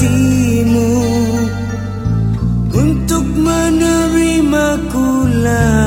hatimu untuk menerimaku lah.